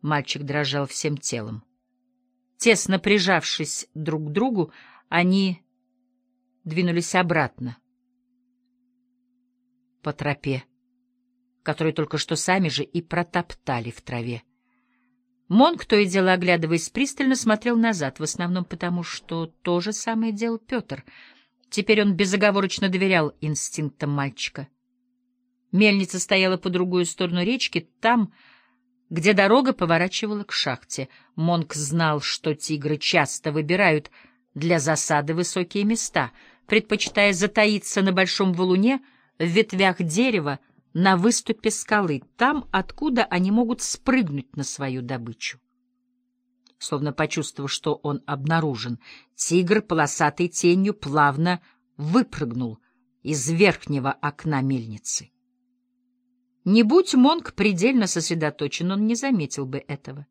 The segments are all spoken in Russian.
Мальчик дрожал всем телом. Тесно прижавшись друг к другу, они двинулись обратно по тропе, которую только что сами же и протоптали в траве. Монк, то и дело оглядываясь пристально, смотрел назад, в основном потому, что то же самое делал Петр. Теперь он безоговорочно доверял инстинктам мальчика. Мельница стояла по другую сторону речки, там, где дорога поворачивала к шахте. Монк знал, что тигры часто выбирают для засады высокие места, предпочитая затаиться на большом валуне в ветвях дерева, на выступе скалы, там, откуда они могут спрыгнуть на свою добычу. Словно почувствовав, что он обнаружен, тигр полосатой тенью плавно выпрыгнул из верхнего окна мельницы. Не будь Монг предельно сосредоточен, он не заметил бы этого.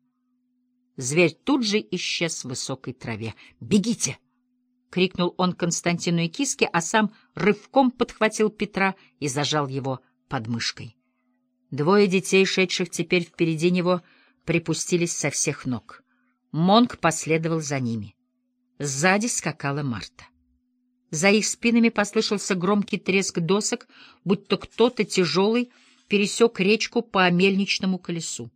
Зверь тут же исчез в высокой траве. «Бегите!» — крикнул он Константину и Киске, а сам рывком подхватил Петра и зажал его под мышкой. Двое детей, шедших теперь впереди него, припустились со всех ног. Монг последовал за ними. Сзади скакала Марта. За их спинами послышался громкий треск досок, будто кто-то тяжелый пересек речку по мельничному колесу.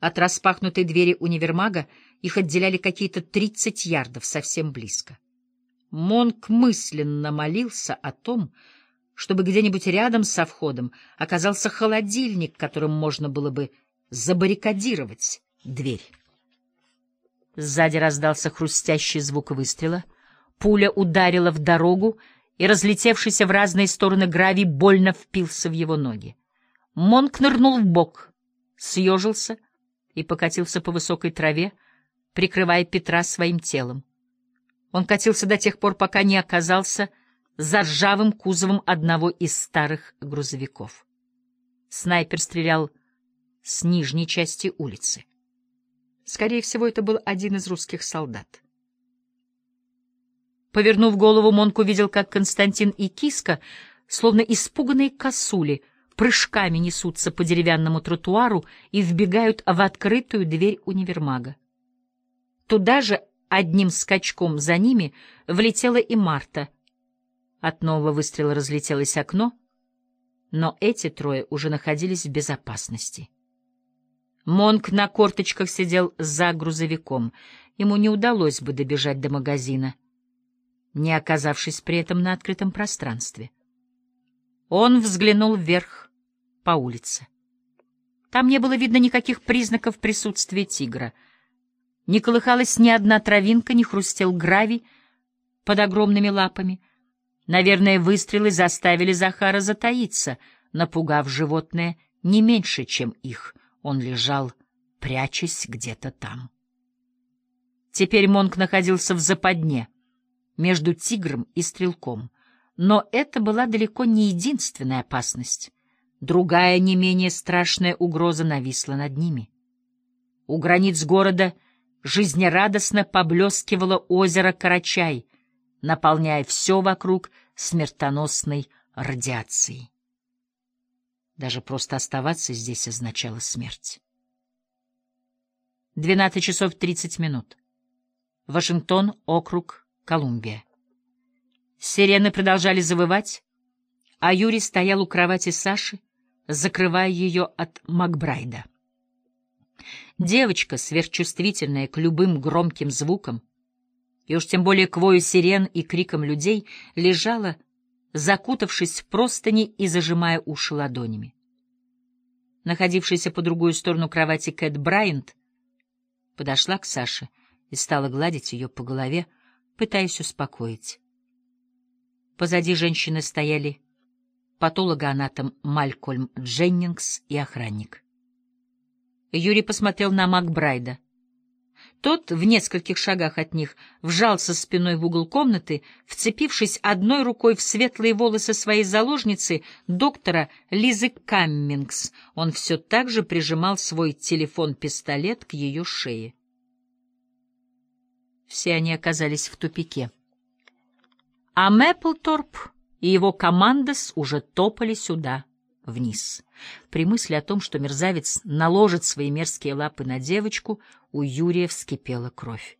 От распахнутой двери универмага их отделяли какие-то тридцать ярдов совсем близко. Монк мысленно молился о том, чтобы где-нибудь рядом со входом оказался холодильник, которым можно было бы забаррикадировать дверь. Сзади раздался хрустящий звук выстрела. Пуля ударила в дорогу, и разлетевшийся в разные стороны гравий больно впился в его ноги. Монк нырнул в бок, съежился и покатился по высокой траве, прикрывая Петра своим телом. Он катился до тех пор, пока не оказался за ржавым кузовом одного из старых грузовиков. Снайпер стрелял с нижней части улицы. Скорее всего, это был один из русских солдат. Повернув голову, Монк увидел, как Константин и Киска, словно испуганные косули, прыжками несутся по деревянному тротуару и вбегают в открытую дверь универмага. Туда же одним скачком за ними влетела и Марта — от нового выстрела разлетелось окно, но эти трое уже находились в безопасности. Монк на корточках сидел за грузовиком. Ему не удалось бы добежать до магазина, не оказавшись при этом на открытом пространстве. Он взглянул вверх по улице. Там не было видно никаких признаков присутствия тигра. Не колыхалась ни одна травинка, не хрустел гравий под огромными лапами — Наверное, выстрелы заставили Захара затаиться, напугав животное не меньше, чем их. Он лежал, прячась где-то там. Теперь Монк находился в западне, между тигром и стрелком. Но это была далеко не единственная опасность. Другая, не менее страшная угроза нависла над ними. У границ города жизнерадостно поблескивало озеро Карачай — наполняя все вокруг смертоносной радиацией. Даже просто оставаться здесь означало смерть. 12 часов 30 минут. Вашингтон, округ, Колумбия. Сирены продолжали завывать, а Юрий стоял у кровати Саши, закрывая ее от Макбрайда. Девочка, сверхчувствительная к любым громким звукам, и уж тем более к вою сирен и крикам людей, лежала, закутавшись в простыни и зажимая уши ладонями. Находившаяся по другую сторону кровати Кэт Брайант подошла к Саше и стала гладить ее по голове, пытаясь успокоить. Позади женщины стояли патологоанатом Малькольм Дженнингс и охранник. Юрий посмотрел на Макбрайда — тот в нескольких шагах от них вжался спиной в угол комнаты, вцепившись одной рукой в светлые волосы своей заложницы, доктора Лизы Каммингс. Он все так же прижимал свой телефон-пистолет к ее шее. Все они оказались в тупике. А Мэпплторп и его командос уже топали сюда вниз. При мысли о том, что мерзавец наложит свои мерзкие лапы на девочку, у Юрия вскипела кровь.